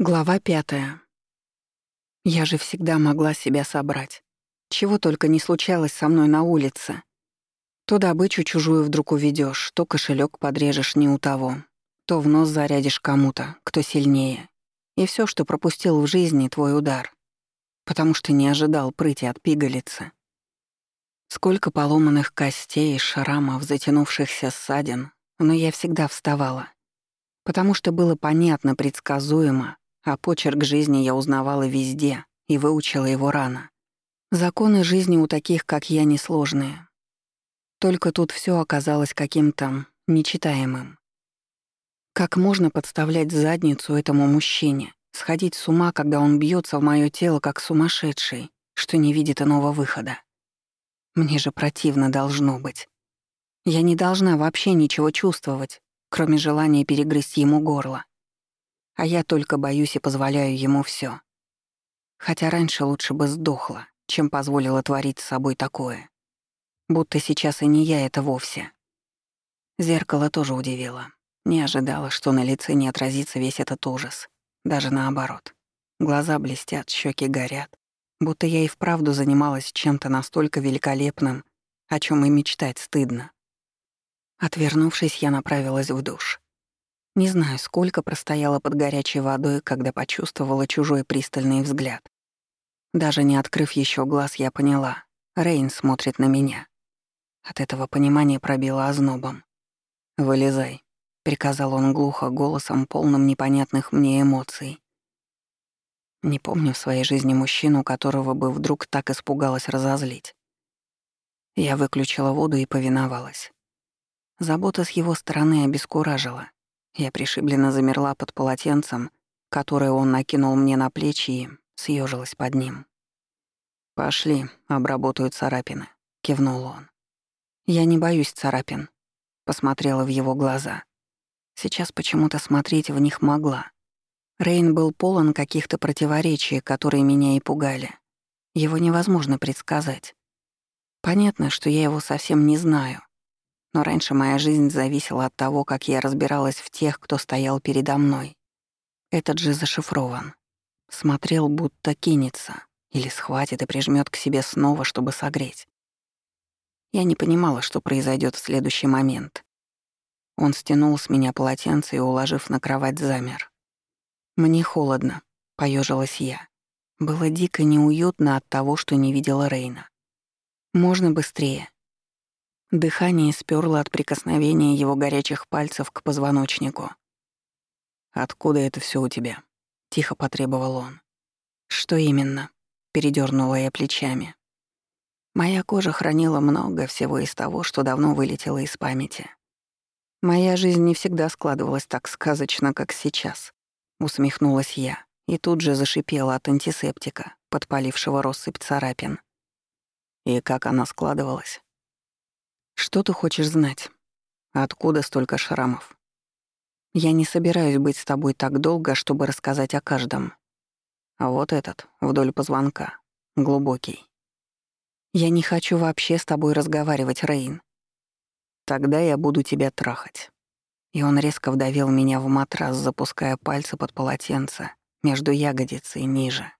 Глава пятая. Я же всегда могла себя собрать. Чего только не случалось со мной на улице. То добычу чужую вдруг уведешь, то кошелек подрежешь не у того, то в нос зарядишь кому-то, кто сильнее. И все, что пропустил в жизни, твой удар. Потому что не ожидал прыти от пигалицы. Сколько поломанных костей, шрамов, затянувшихся ссадин, но я всегда вставала. Потому что было понятно, предсказуемо, а почерк жизни я узнавала везде и выучила его рано. Законы жизни у таких, как я, несложные. Только тут все оказалось каким-то нечитаемым. Как можно подставлять задницу этому мужчине, сходить с ума, когда он бьется в мое тело как сумасшедший, что не видит иного выхода? Мне же противно должно быть. Я не должна вообще ничего чувствовать, кроме желания перегрызть ему горло а я только боюсь и позволяю ему все. Хотя раньше лучше бы сдохла, чем позволила творить с собой такое. Будто сейчас и не я это вовсе. Зеркало тоже удивило. Не ожидала, что на лице не отразится весь этот ужас. Даже наоборот. Глаза блестят, щеки горят. Будто я и вправду занималась чем-то настолько великолепным, о чем и мечтать стыдно. Отвернувшись, я направилась в душ. Не знаю, сколько простояла под горячей водой, когда почувствовала чужой пристальный взгляд. Даже не открыв еще глаз, я поняла. Рейн смотрит на меня. От этого понимания пробило ознобом. «Вылезай», — приказал он глухо, голосом, полным непонятных мне эмоций. Не помню в своей жизни мужчину, которого бы вдруг так испугалась разозлить. Я выключила воду и повиновалась. Забота с его стороны обескуражила. Я пришибленно замерла под полотенцем, которое он накинул мне на плечи и съежилась под ним. «Пошли, обработаю царапины», — кивнул он. «Я не боюсь царапин», — посмотрела в его глаза. Сейчас почему-то смотреть в них могла. Рейн был полон каких-то противоречий, которые меня и пугали. Его невозможно предсказать. Понятно, что я его совсем не знаю, но раньше моя жизнь зависела от того, как я разбиралась в тех, кто стоял передо мной. Этот же зашифрован. Смотрел, будто кинется, или схватит и прижмет к себе снова, чтобы согреть. Я не понимала, что произойдет в следующий момент. Он стянул с меня полотенце и, уложив на кровать, замер. «Мне холодно», — поежилась я. Было дико неуютно от того, что не видела Рейна. «Можно быстрее?» Дыхание сперло от прикосновения его горячих пальцев к позвоночнику. «Откуда это все у тебя?» — тихо потребовал он. «Что именно?» — передернула я плечами. Моя кожа хранила много всего из того, что давно вылетело из памяти. Моя жизнь не всегда складывалась так сказочно, как сейчас. Усмехнулась я и тут же зашипела от антисептика, подпалившего россыпь царапин. И как она складывалась? Что ты хочешь знать? Откуда столько шрамов? Я не собираюсь быть с тобой так долго, чтобы рассказать о каждом. А вот этот, вдоль позвонка, глубокий. Я не хочу вообще с тобой разговаривать, Рейн. Тогда я буду тебя трахать. И он резко вдавил меня в матрас, запуская пальцы под полотенце, между ягодицей ниже.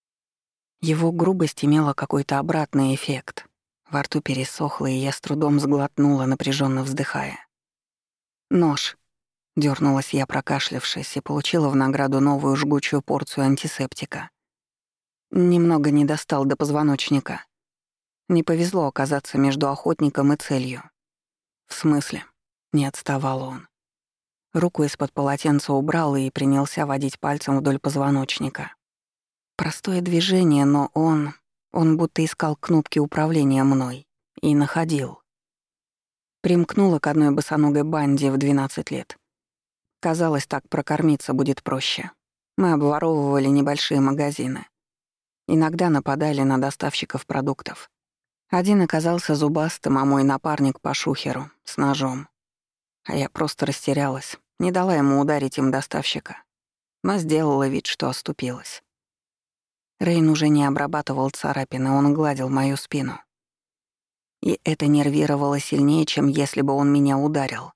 Его грубость имела какой-то обратный эффект, во рту пересохло, и я с трудом сглотнула, напряженно вздыхая. «Нож», — дернулась я, прокашлявшись, и получила в награду новую жгучую порцию антисептика. Немного не достал до позвоночника. Не повезло оказаться между охотником и целью. «В смысле?» — не отставал он. Руку из-под полотенца убрал и принялся водить пальцем вдоль позвоночника. Простое движение, но он он будто искал кнопки управления мной. И находил. Примкнула к одной босоногой банде в 12 лет. Казалось, так прокормиться будет проще. Мы обворовывали небольшие магазины. Иногда нападали на доставщиков продуктов. Один оказался зубастым, а мой напарник по шухеру, с ножом. А я просто растерялась, не дала ему ударить им доставщика. Но сделала вид, что оступилась. Рейн уже не обрабатывал царапины, он гладил мою спину. И это нервировало сильнее, чем если бы он меня ударил.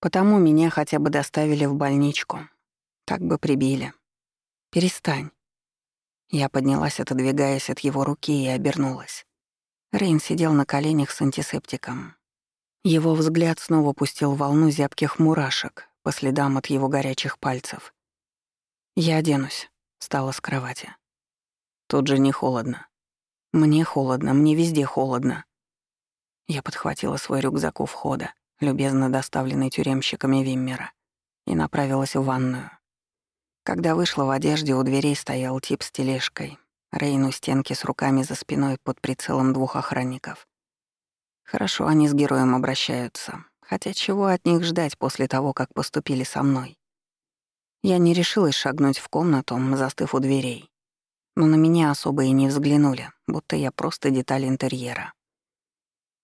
Потому меня хотя бы доставили в больничку. Так бы прибили. Перестань». Я поднялась, отодвигаясь от его руки, и обернулась. Рейн сидел на коленях с антисептиком. Его взгляд снова пустил волну зябких мурашек по следам от его горячих пальцев. «Я оденусь», — встала с кровати. «Тут же не холодно». «Мне холодно, мне везде холодно». Я подхватила свой рюкзак у входа, любезно доставленный тюремщиками Виммера, и направилась в ванную. Когда вышла в одежде, у дверей стоял тип с тележкой. Рейн у стенки с руками за спиной под прицелом двух охранников. Хорошо они с героем обращаются. Хотя чего от них ждать после того, как поступили со мной? Я не решилась шагнуть в комнату, застыв у дверей. Но на меня особо и не взглянули, будто я просто деталь интерьера.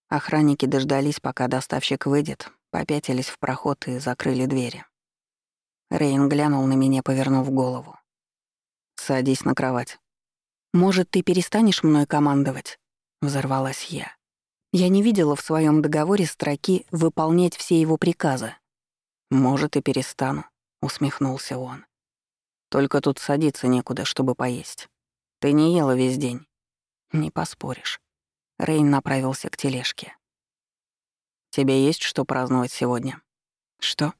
Охранники дождались, пока доставщик выйдет, попятились в проход и закрыли двери. Рейн глянул на меня, повернув голову. «Садись на кровать». «Может, ты перестанешь мной командовать?» — взорвалась я. Я не видела в своем договоре строки «выполнять все его приказы». «Может, и перестану», — усмехнулся он. «Только тут садиться некуда, чтобы поесть. Ты не ела весь день». «Не поспоришь». Рейн направился к тележке. «Тебе есть что праздновать сегодня?» «Что?»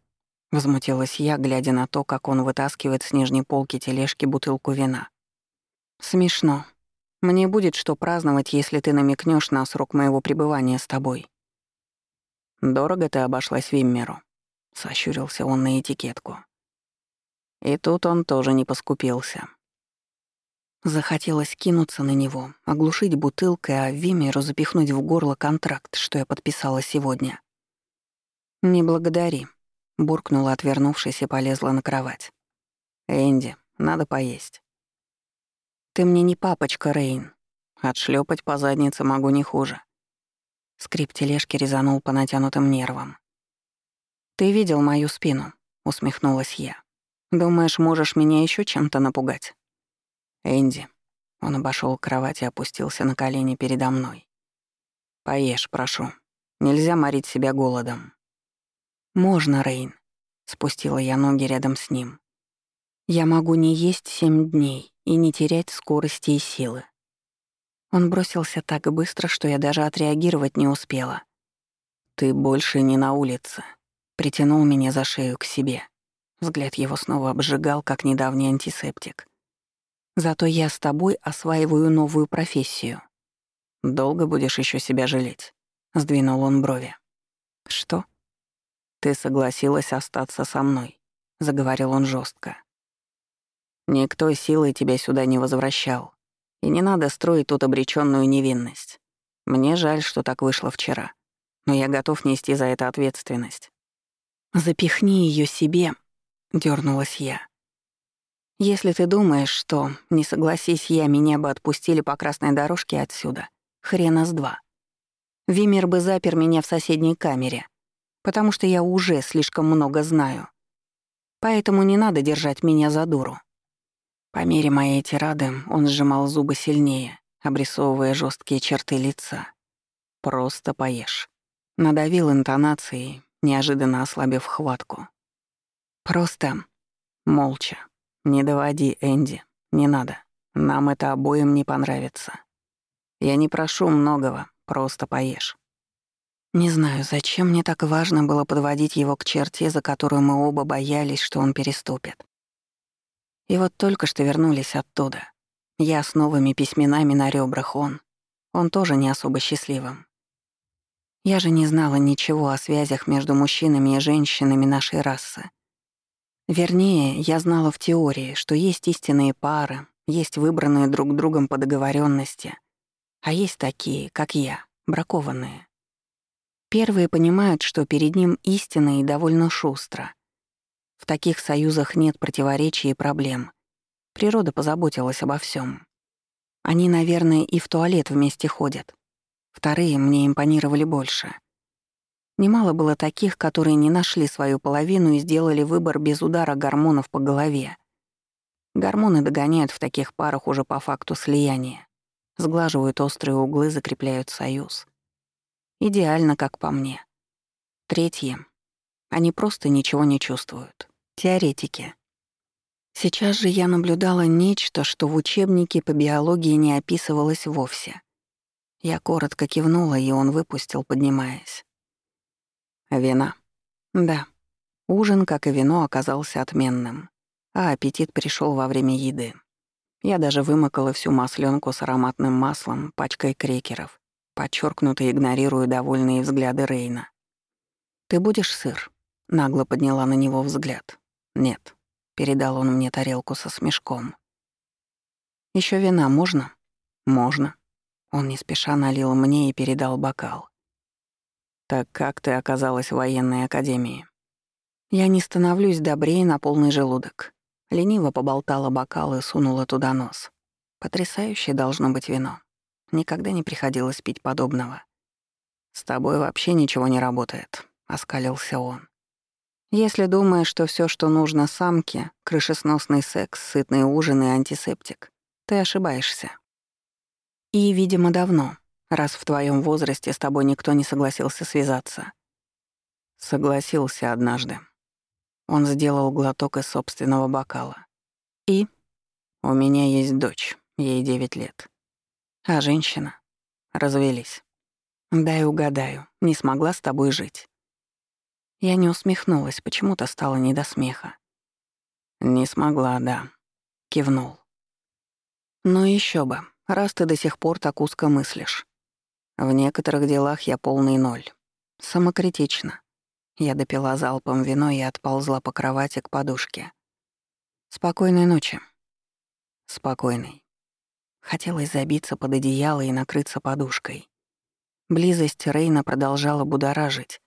Возмутилась я, глядя на то, как он вытаскивает с нижней полки тележки бутылку вина. «Смешно. Мне будет что праздновать, если ты намекнешь на срок моего пребывания с тобой». «Дорого ты обошлась Виммеру», — сощурился он на этикетку. И тут он тоже не поскупился. Захотелось кинуться на него, оглушить бутылкой, а Вимеру запихнуть в горло контракт, что я подписала сегодня. «Не благодари», буркнула, отвернувшись, и полезла на кровать. «Энди, надо поесть». «Ты мне не папочка, Рейн. Отшлепать по заднице могу не хуже». Скрип тележки резанул по натянутым нервам. «Ты видел мою спину?» — усмехнулась я. «Думаешь, можешь меня еще чем-то напугать?» «Энди». Он обошел кровать и опустился на колени передо мной. «Поешь, прошу. Нельзя морить себя голодом. «Можно, Рейн», — спустила я ноги рядом с ним. «Я могу не есть семь дней и не терять скорости и силы». Он бросился так быстро, что я даже отреагировать не успела. «Ты больше не на улице», — притянул меня за шею к себе. Взгляд его снова обжигал, как недавний антисептик. «Зато я с тобой осваиваю новую профессию». «Долго будешь еще себя жалеть?» — сдвинул он брови. «Что?» «Ты согласилась остаться со мной», — заговорил он жестко. «Никто силой тебя сюда не возвращал, и не надо строить тут обреченную невинность. Мне жаль, что так вышло вчера, но я готов нести за это ответственность». «Запихни ее себе», — дернулась я. «Если ты думаешь, что, не согласись я, меня бы отпустили по красной дорожке отсюда, хрена с два. Вимер бы запер меня в соседней камере, потому что я уже слишком много знаю. Поэтому не надо держать меня за дуру. По мере моей тирады он сжимал зубы сильнее, обрисовывая жесткие черты лица. «Просто поешь». Надавил интонацией, неожиданно ослабив хватку. «Просто...» Молча. «Не доводи, Энди. Не надо. Нам это обоим не понравится. Я не прошу многого, просто поешь». Не знаю, зачем мне так важно было подводить его к черте, за которую мы оба боялись, что он переступит. И вот только что вернулись оттуда. Я с новыми письменами на ребрах он. Он тоже не особо счастливым. Я же не знала ничего о связях между мужчинами и женщинами нашей расы. Вернее, я знала в теории, что есть истинные пары, есть выбранные друг другом по договоренности, а есть такие, как я, бракованные. Первые понимают, что перед ним истина и довольно шустро. В таких союзах нет противоречий и проблем. Природа позаботилась обо всем. Они, наверное, и в туалет вместе ходят. Вторые мне импонировали больше. Немало было таких, которые не нашли свою половину и сделали выбор без удара гормонов по голове. Гормоны догоняют в таких парах уже по факту слияния. Сглаживают острые углы, закрепляют союз. Идеально, как по мне. Третье. Они просто ничего не чувствуют. Теоретики. Сейчас же я наблюдала нечто, что в учебнике по биологии не описывалось вовсе. Я коротко кивнула, и он выпустил, поднимаясь. «Вина?» «Да». Ужин, как и вино, оказался отменным, а аппетит пришел во время еды. Я даже вымокала всю масленку с ароматным маслом, пачкой крекеров, подчеркнуто игнорируя довольные взгляды Рейна. «Ты будешь сыр?» — нагло подняла на него взгляд. «Нет», — передал он мне тарелку со смешком. Еще вина можно?» «Можно». Он не спеша налил мне и передал бокал. «Так как ты оказалась в военной академии?» Я не становлюсь добрее на полный желудок. Лениво поболтала бокал и сунула туда нос. Потрясающее должно быть вино. Никогда не приходилось пить подобного. «С тобой вообще ничего не работает», — оскалился он. «Если думаешь, что все, что нужно самке, крышесносный секс, сытный ужин и антисептик, ты ошибаешься. И, видимо, давно, раз в твоем возрасте с тобой никто не согласился связаться. Согласился однажды. Он сделал глоток из собственного бокала. И? У меня есть дочь, ей девять лет. А женщина? Развелись. Дай угадаю, не смогла с тобой жить. Я не усмехнулась, почему-то стало не до смеха. Не смогла, да. Кивнул. Ну еще бы, раз ты до сих пор так узко мыслишь. В некоторых делах я полный ноль. Самокритично. Я допила залпом вино и отползла по кровати к подушке. Спокойной ночи. Спокойной. Хотелось забиться под одеяло и накрыться подушкой. Близость Рейна продолжала будоражить,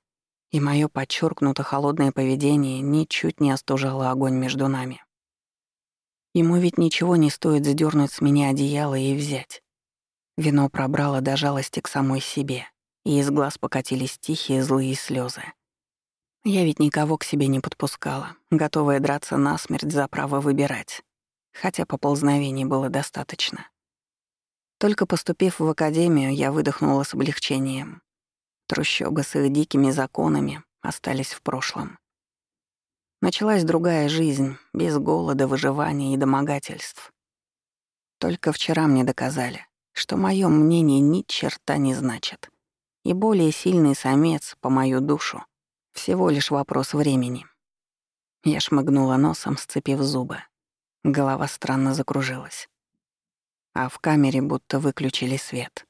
и мое подчеркнуто холодное поведение ничуть не остужало огонь между нами. Ему ведь ничего не стоит сдернуть с меня одеяло и взять. Вино пробрало до жалости к самой себе, и из глаз покатились тихие злые слезы. Я ведь никого к себе не подпускала, готовая драться насмерть за право выбирать. Хотя поползновений было достаточно. Только поступив в академию, я выдохнула с облегчением. Трущобы с их дикими законами остались в прошлом. Началась другая жизнь, без голода, выживания и домогательств. Только вчера мне доказали, что моё мнение ни черта не значит. И более сильный самец, по мою душу, всего лишь вопрос времени. Я шмыгнула носом, сцепив зубы. Голова странно закружилась. А в камере будто выключили свет.